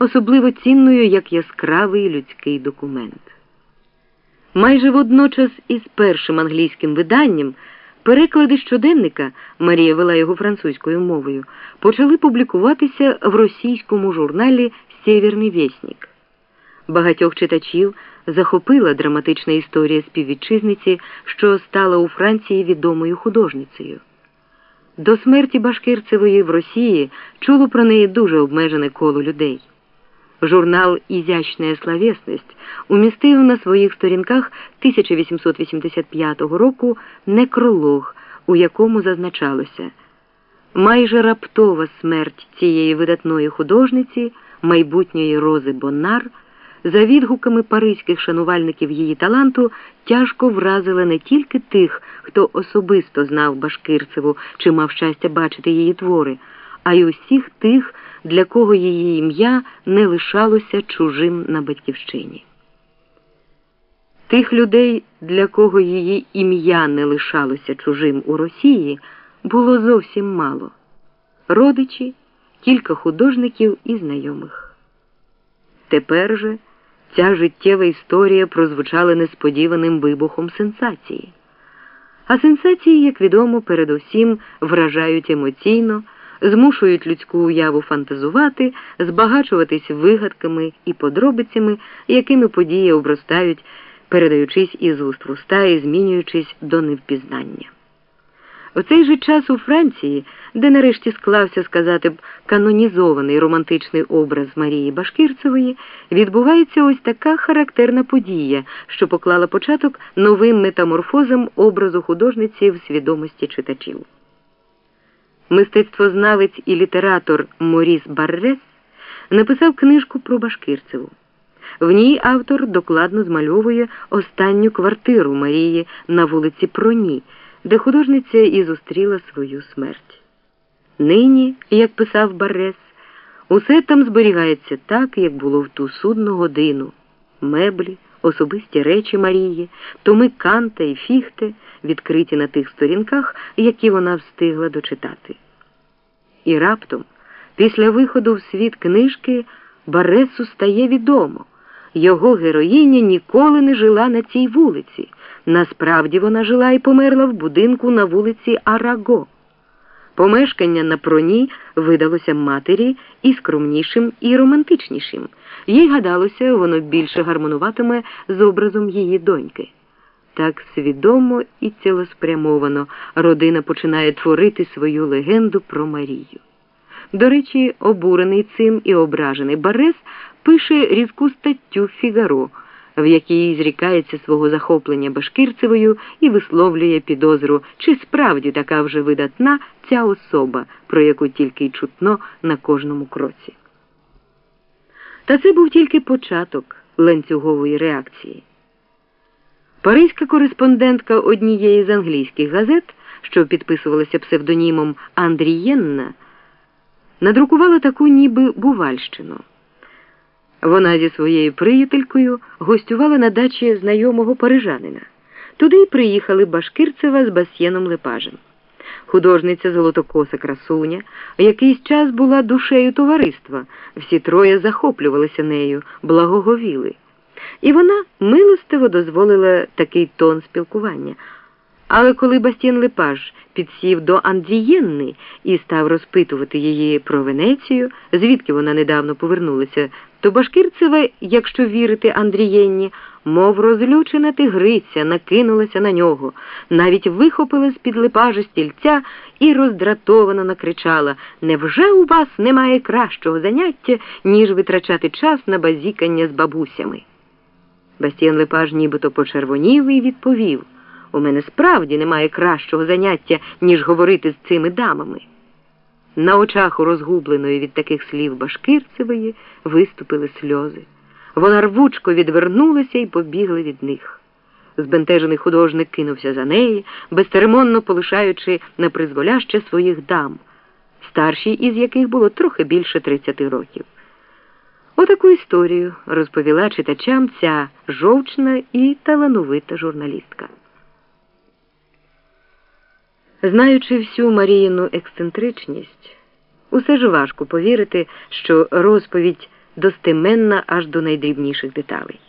особливо цінною як яскравий людський документ. Майже водночас із першим англійським виданням переклади щоденника Марія вела його французькою мовою, почали публікуватися в російському журналі Сєвєрний Вєснік. Багатьох читачів захопила драматична історія співвітчизниці, що стала у Франції відомою художницею. До смерті Башкирцевої в Росії чуло про неї дуже обмежене коло людей. Журнал «Ізящна словесність» умістив на своїх сторінках 1885 року некролог, у якому зазначалося майже раптова смерть цієї видатної художниці, майбутньої Рози Боннар, за відгуками паризьких шанувальників її таланту, тяжко вразила не тільки тих, хто особисто знав Башкирцеву чи мав щастя бачити її твори, а й усіх тих, для кого її ім'я не лишалося чужим на батьківщині. Тих людей, для кого її ім'я не лишалося чужим у Росії, було зовсім мало родичі, кілька художників і знайомих. Тепер же ця життєва історія прозвучала несподіваним вибухом сенсації. А сенсації, як відомо, передусім вражають емоційно змушують людську уяву фантазувати, збагачуватись вигадками і подробицями, якими події обростають, передаючись із уст в уста і змінюючись до невпізнання. У цей же час у Франції, де нарешті склався сказати б канонізований романтичний образ Марії Башкирцевої, відбувається ось така характерна подія, що поклала початок новим метаморфозам образу художниці в свідомості читачів. Мистецтвознавець і літератор Моріс Баррес написав книжку про Башкирцеву. В ній автор докладно змальовує останню квартиру Марії на вулиці Проні, де художниця і зустріла свою смерть. Нині, як писав Баррес, усе там зберігається так, як було в ту судну годину меблі, особисті речі Марії, томи Канта і Фіхте, відкриті на тих сторінках, які вона встигла дочитати. І раптом, після виходу в світ книжки, Баресу стає відомо. Його героїня ніколи не жила на цій вулиці. Насправді вона жила і померла в будинку на вулиці Араго. Помешкання на проні видалося матері і скромнішим, і романтичнішим. Їй гадалося, воно більше гармонуватиме з образом її доньки. Так свідомо і цілеспрямовано родина починає творити свою легенду про Марію. До речі, обурений цим і ображений Барес пише різку статтю Фігаро, в якій зрікається свого захоплення Башкирцевою і висловлює підозру, чи справді така вже видатна ця особа, про яку тільки й чутно на кожному кроці. Та це був тільки початок ланцюгової реакції. Паризька кореспондентка однієї з англійських газет, що підписувалася псевдонімом Андрієнна, надрукувала таку ніби Бувальщину. Вона зі своєю приятелькою гостювала на дачі знайомого парижанина. Туди й приїхали Башкирцева з Басьєном Лепажем. Художниця Золотокоса красуня, якийсь час була душею товариства, всі троє захоплювалися нею, благоговіли. І вона милостиво дозволила такий тон спілкування. Але коли Бастіен Лепаж підсів до Андрієнни і став розпитувати її про Венецію, звідки вона недавно повернулася, то Башкирцева, якщо вірити Андрієнні, мов розлючена тигриця, накинулася на нього, навіть вихопила з під Лепажа стільця і роздратовано накричала Невже у вас немає кращого заняття, ніж витрачати час на базікання з бабусями? Бастіан Лепаж нібито почервонів і відповів у мене справді немає кращого заняття, ніж говорити з цими дамами. На очах у розгубленої від таких слів Башкирцевої виступили сльози. Вона рвучко відвернулася і побігла від них. Збентежений художник кинувся за неї, безцеремонно полишаючи на призволяще своїх дам, старшій із яких було трохи більше 30 років. Отаку історію розповіла читачам ця жовчна і талановита журналістка. Знаючи всю Маріїну ексцентричність, усе ж важко повірити, що розповідь достеменна аж до найдрібніших деталей.